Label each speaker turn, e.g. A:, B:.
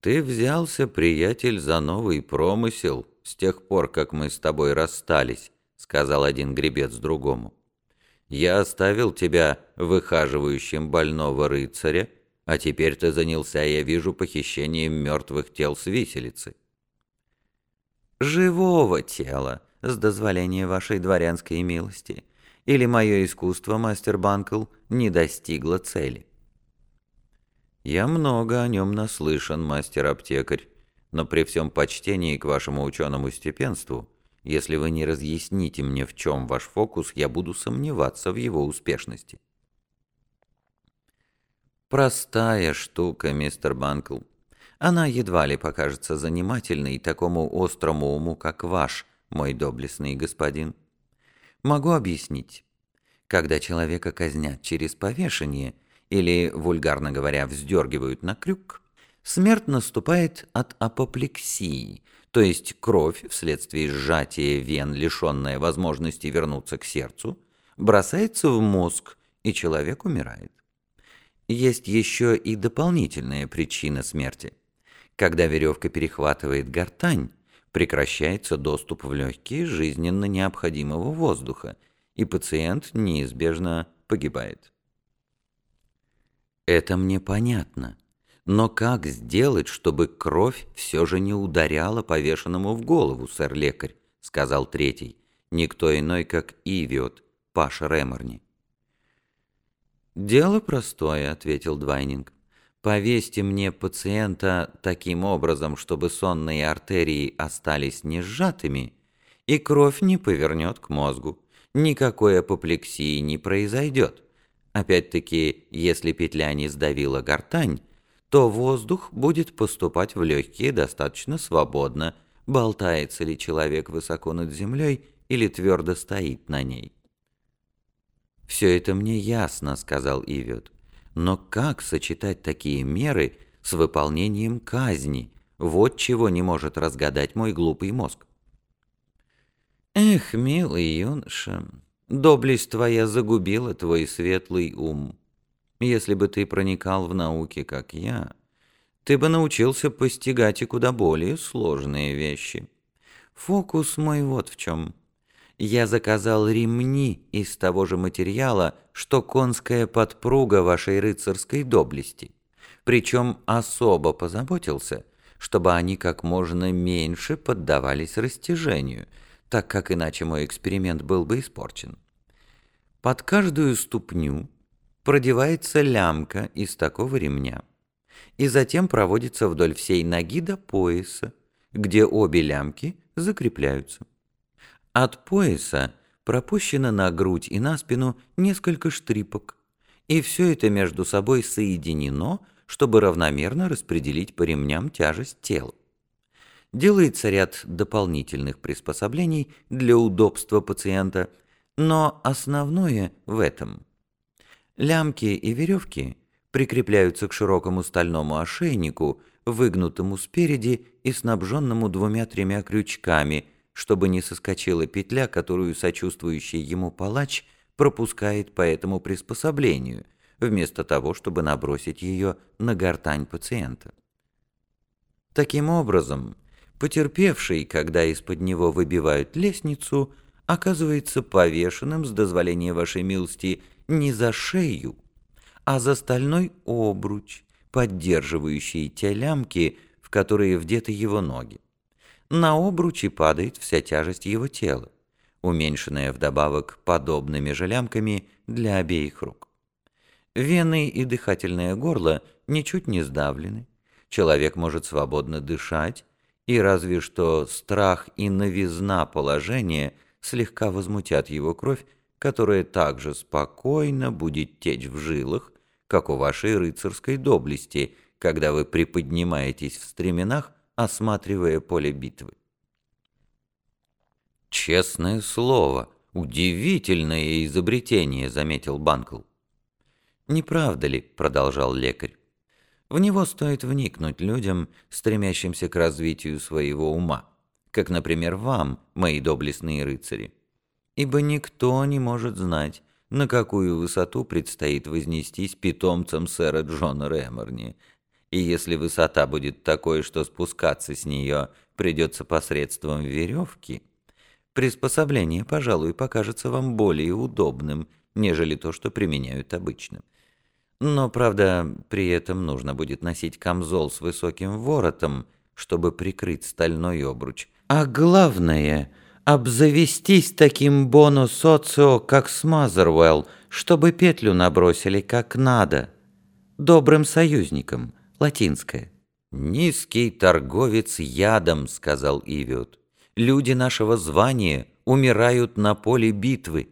A: «Ты взялся, приятель, за новый промысел с тех пор, как мы с тобой расстались», — сказал один гребец другому. «Я оставил тебя выхаживающим больного рыцаря, а теперь ты занялся, я вижу, похищением мертвых тел с виселицы».
B: «Живого тела, с дозволения вашей дворянской милости, или мое искусство, мастер Банкл, не достигло цели?»
A: «Я много о нем наслышан, мастер-аптекарь, но при всем почтении к вашему ученому степенству, если вы не разъясните мне, в чем ваш фокус, я буду сомневаться в его успешности».
B: «Простая штука, мистер Банкл. Она едва ли покажется занимательной такому острому уму, как ваш, мой доблестный господин. Могу объяснить. Когда человека казнят через повешение – или, вульгарно говоря, вздергивают на крюк, смерть наступает от апоплексии, то есть кровь, вследствие сжатия вен, лишенная возможности вернуться к сердцу, бросается в мозг, и человек умирает. Есть еще и дополнительная причина смерти. Когда веревка перехватывает гортань, прекращается доступ в легкие жизненно необходимого воздуха, и пациент неизбежно погибает. Это мне понятно. Но как сделать, чтобы кровь все же не ударяла повешенному в голову, сэр-лекарь, сказал третий, никто иной, как Ивиот, Паша Реморни. «Дело простое», — ответил Двайнинг. «Повесьте мне пациента таким образом, чтобы сонные артерии остались не сжатыми, и кровь не повернет к мозгу. Никакой апоплексии не произойдет. Опять-таки, если петля не сдавила гортань, то воздух будет поступать в легкие достаточно свободно, болтается ли человек высоко над землей или твердо стоит на ней. «Все это мне ясно», — сказал Ивет. «Но как сочетать такие меры с выполнением казни? Вот чего не может разгадать мой глупый мозг». «Эх, милый юноша, Доблесть твоя загубила твой светлый ум. Если бы ты проникал в науки, как я, ты бы научился постигать и куда более сложные вещи. Фокус мой вот в чем. Я заказал ремни из того же материала, что конская подпруга вашей рыцарской доблести. Причем особо позаботился, чтобы они как можно меньше поддавались растяжению – так как иначе мой эксперимент был бы испорчен. Под каждую ступню продевается лямка из такого ремня, и затем проводится вдоль всей ноги до пояса, где обе лямки закрепляются. От пояса пропущено на грудь и на спину несколько штрипок, и все это между собой соединено, чтобы равномерно распределить по ремням тяжесть тела делается ряд дополнительных приспособлений для удобства пациента, но основное в этом. Лямки и веревки прикрепляются к широкому стальному ошейнику, выгнутому спереди и снабженному двумя-тремя крючками, чтобы не соскочила петля, которую сочувствующий ему палач пропускает по этому приспособлению, вместо того, чтобы набросить ее на гортань пациента. Таким образом, Потерпевший, когда из-под него выбивают лестницу, оказывается повешенным, с дозволения вашей милости, не за шею, а за стальной обруч, поддерживающий те лямки, в которые вдеты его ноги. На обруче падает вся тяжесть его тела, уменьшенная вдобавок подобными же лямками для обеих рук. Вены и дыхательное горло ничуть не сдавлены, человек может свободно дышать, и разве что страх и новизна положения слегка возмутят его кровь, которая также спокойно будет течь в жилах, как у вашей рыцарской доблести, когда вы приподнимаетесь в стременах, осматривая поле битвы. «Честное слово, удивительное изобретение», — заметил Банкл. «Не правда ли?» — продолжал лекарь. В него стоит вникнуть людям, стремящимся к развитию своего ума, как, например, вам, мои доблестные рыцари. Ибо никто не может знать, на какую высоту предстоит вознестись питомцам сэра Джона Рэморни,
A: И если высота будет такой, что спускаться с нее придется посредством веревки, приспособление, пожалуй, покажется вам более удобным, нежели то, что применяют обычно. Но, правда, при этом нужно будет носить камзол с высоким воротом, чтобы прикрыть стальной обруч. А главное — обзавестись таким бону-социо, как Смазервелл, чтобы петлю набросили как надо. Добрым союзником, латинское. «Низкий торговец ядом», — сказал Ивиот. «Люди нашего звания умирают на поле битвы.